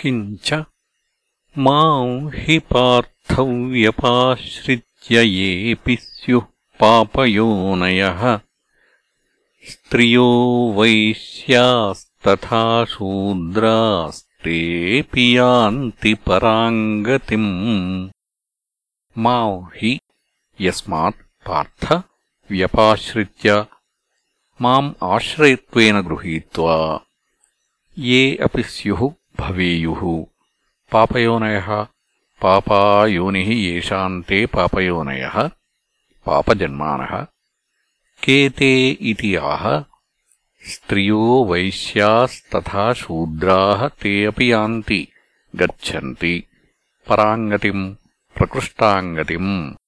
किञ्च माम् हि पार्थव्यपाश्रित्य येऽपि स्युः पापयोनयः स्त्रियो वैश्यास्तथा शूद्रास्तेऽपि यान्ति पराङ्गतिम्। मा हि यस्मात् पार्थ व्यपाश्रित्य माम् आश्रयत्वेन गृहीत्वा ये अपि स्युः भवेयुः। पापयोनयः पापायोनिः येषाम् ते पापयोनयः के आह। स्त्रियो वैश्यास्तथा शूद्राः ते अपि यान्ति। गच्छन्ति। पराङ्गतिम्। प्रकृष्टाङ्गतिम्।